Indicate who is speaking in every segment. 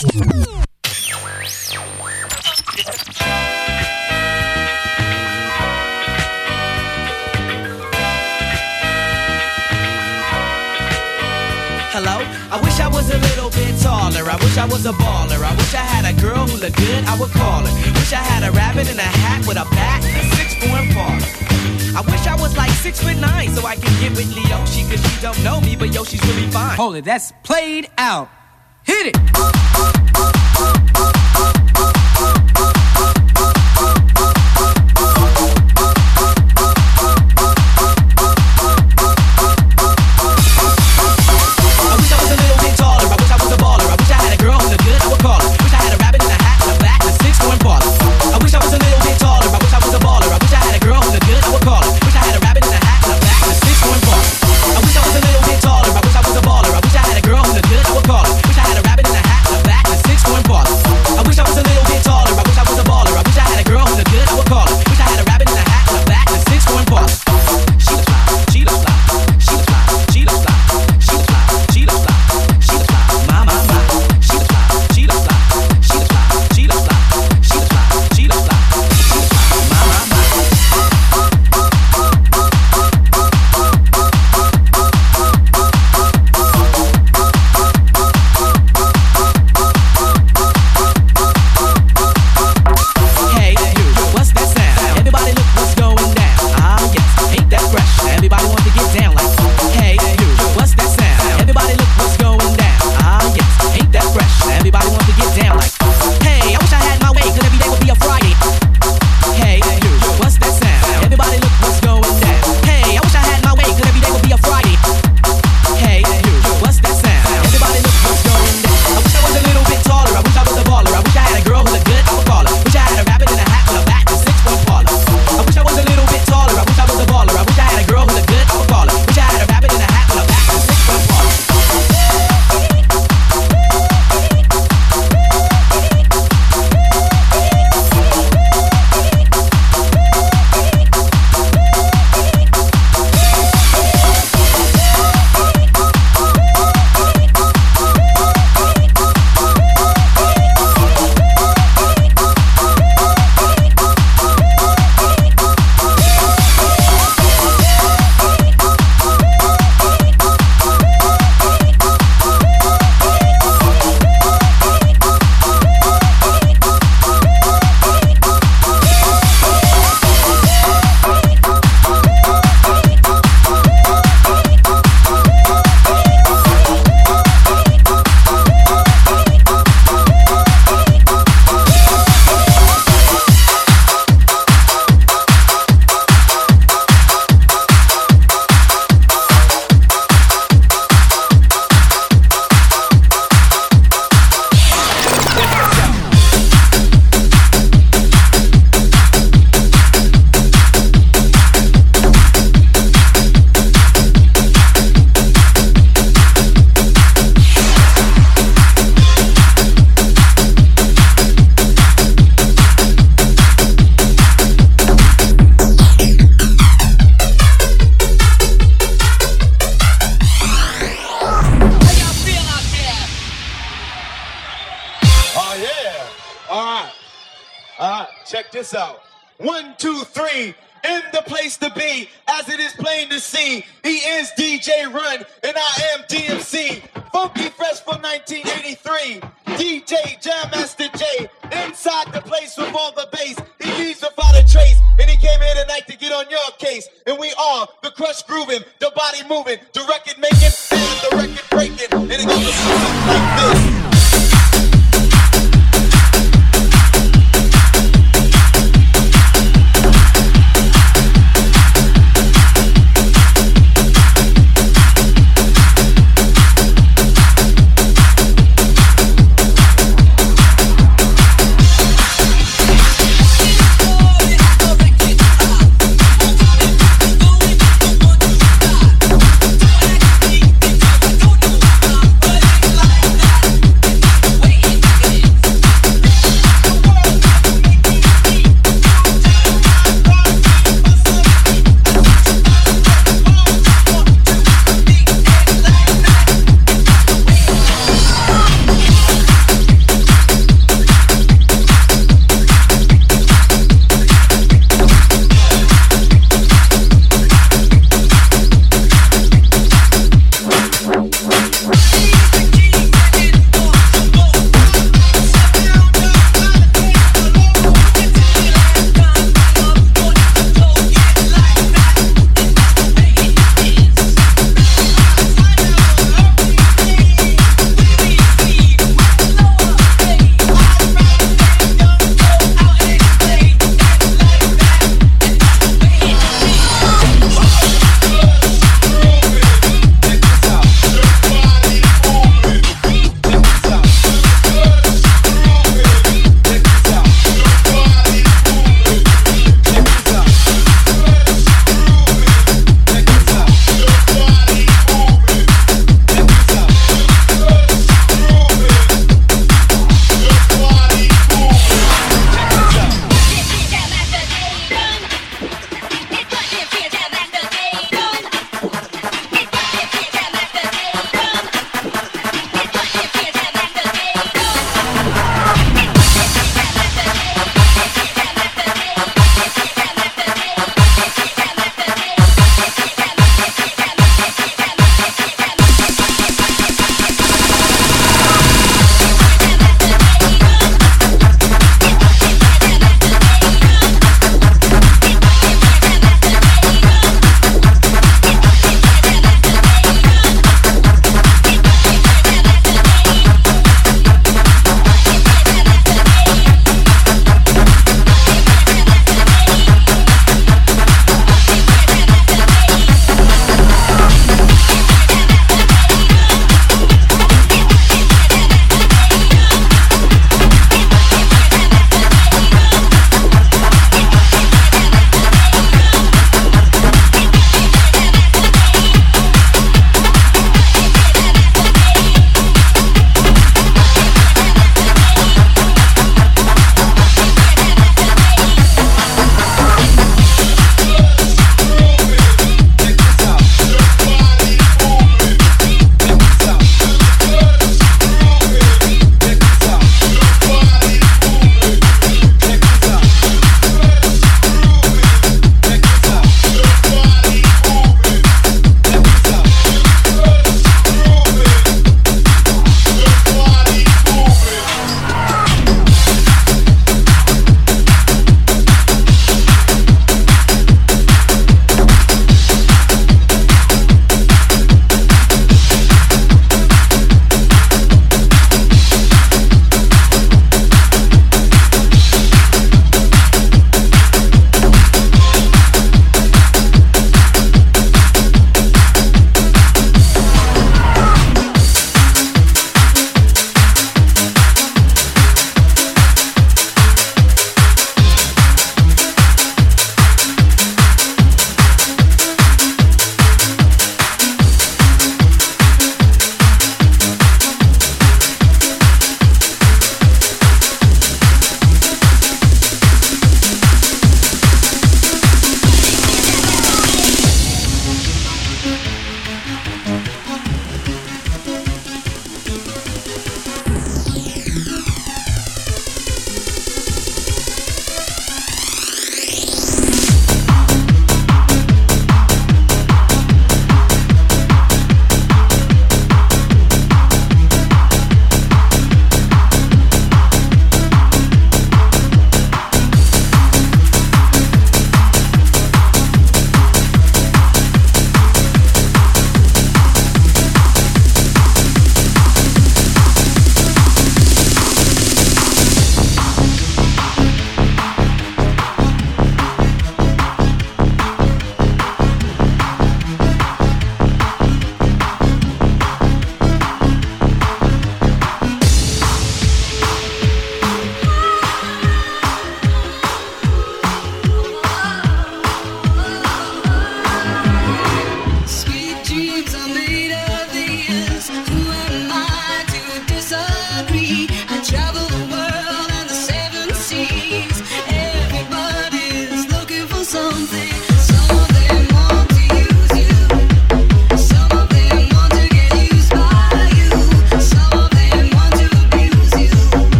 Speaker 1: Hello? I wish I was a little bit taller. I wish I was a baller. I wish I had a girl who looked good, I would call her. Wish I had a rabbit in a hat with a bat and a six form four. I wish I was like six foot nine so I could get with Leo. She cause she don't know me, but yo, she's really fine.
Speaker 2: Hold it, that's played out. Hit it.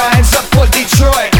Speaker 3: giants up for Detroit.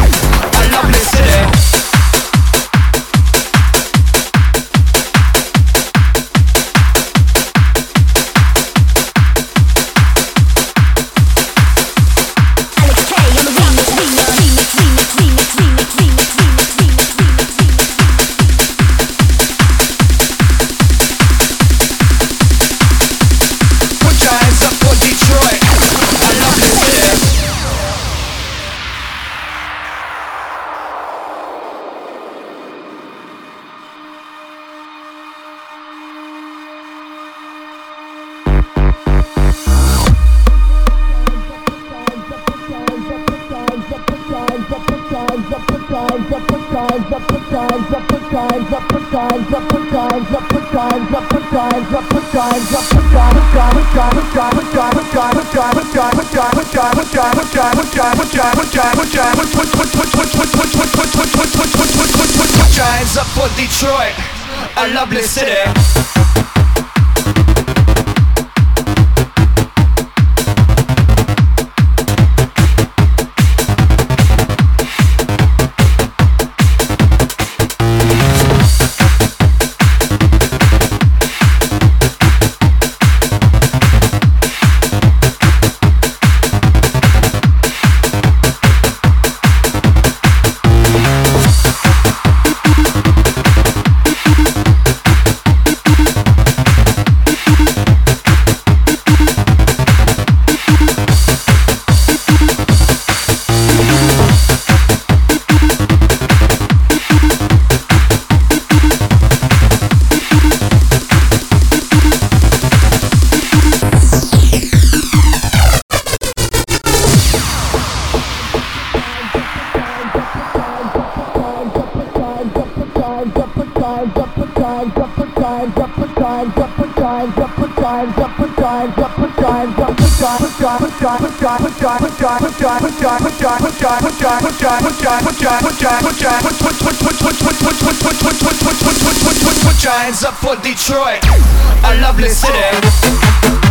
Speaker 3: A lovely city.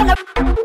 Speaker 3: Cause I'm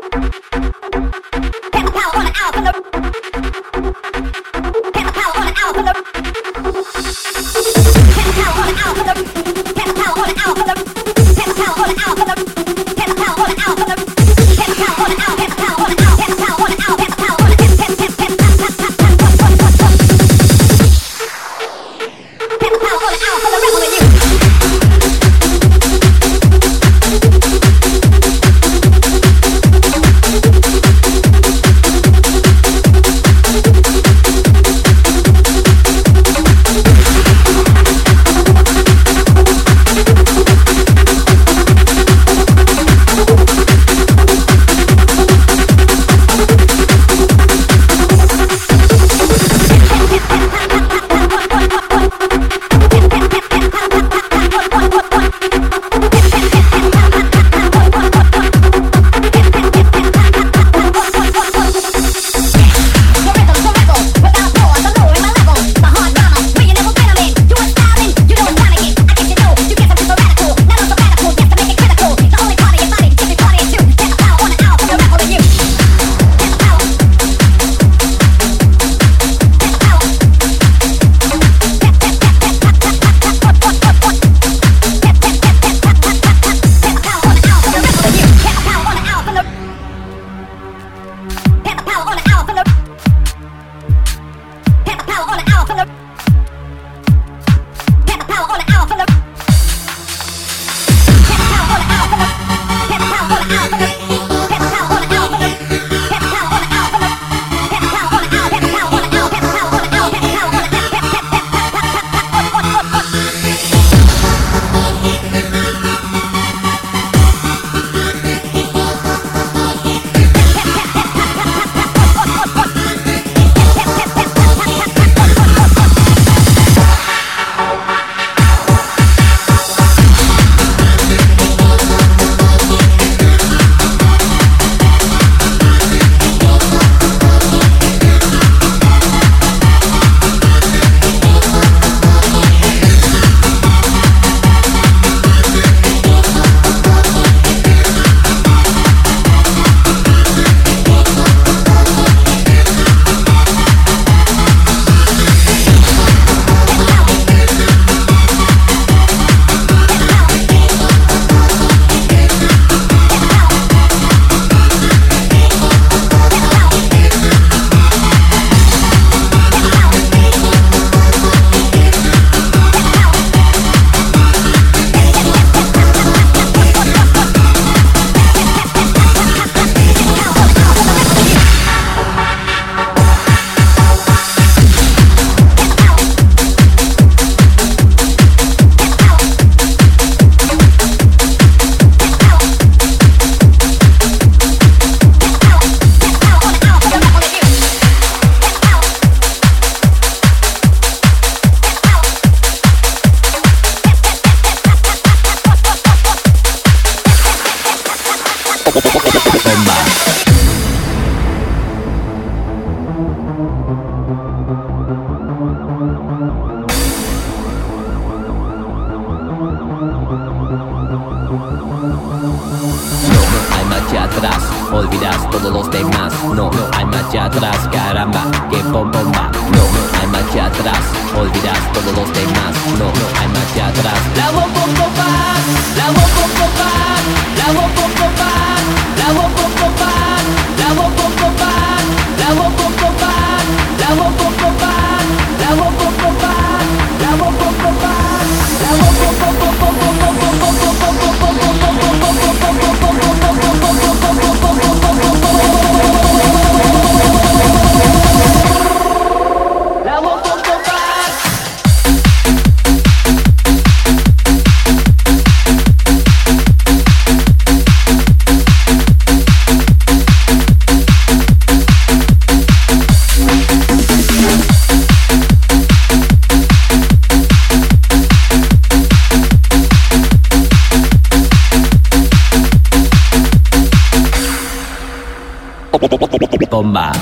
Speaker 3: 不
Speaker 4: 不嘛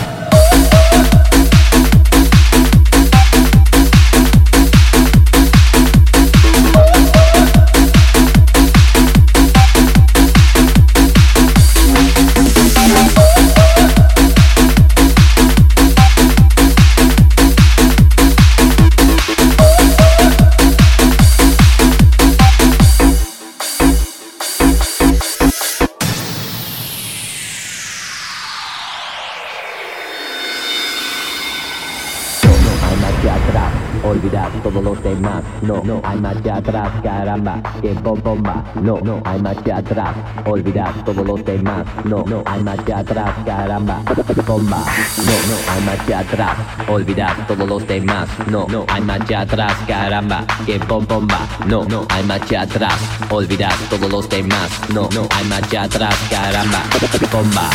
Speaker 4: olvidar todo lo demás. No, no hay marcha atrás, caramba, que bomba. No, no hay marcha atrás, olvidar todo lo demás. No, no hay marcha atrás, caramba, bomba. No, no hay marcha atrás, olvidar todo lo demás. No, no hay marcha atrás, caramba, que bomba. No, no hay marcha atrás, olvidar todo lo demás. No, no hay marcha atrás, caramba, bomba.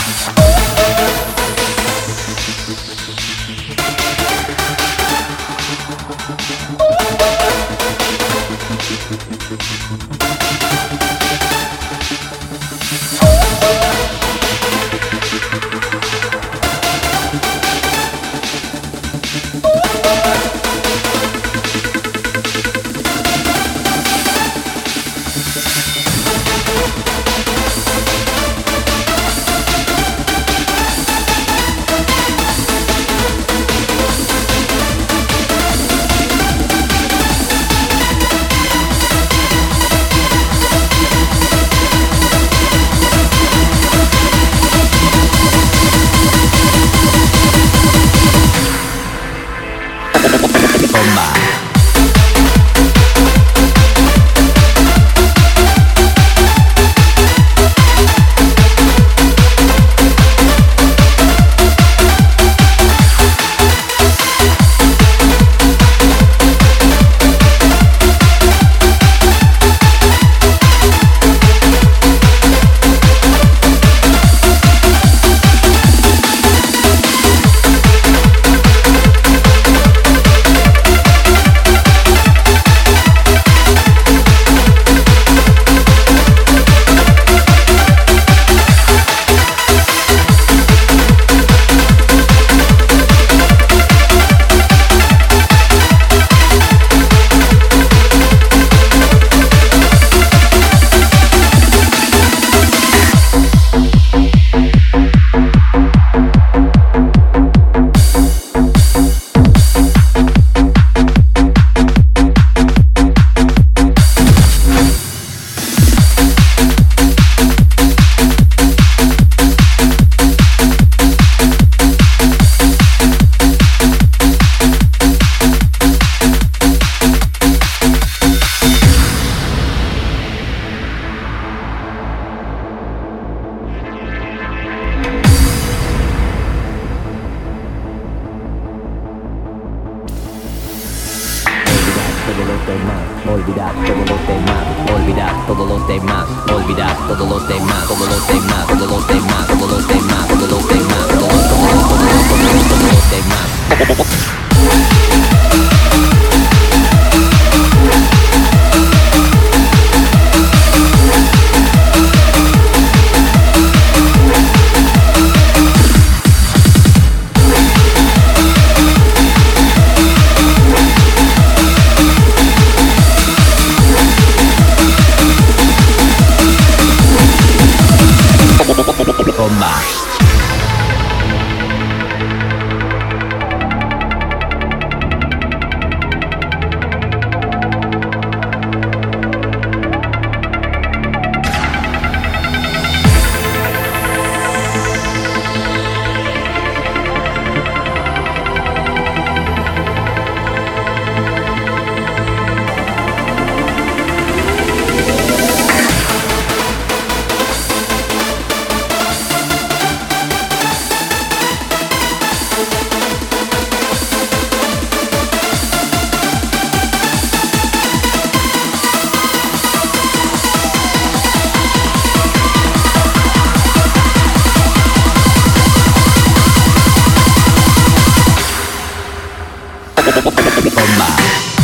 Speaker 4: Bomba.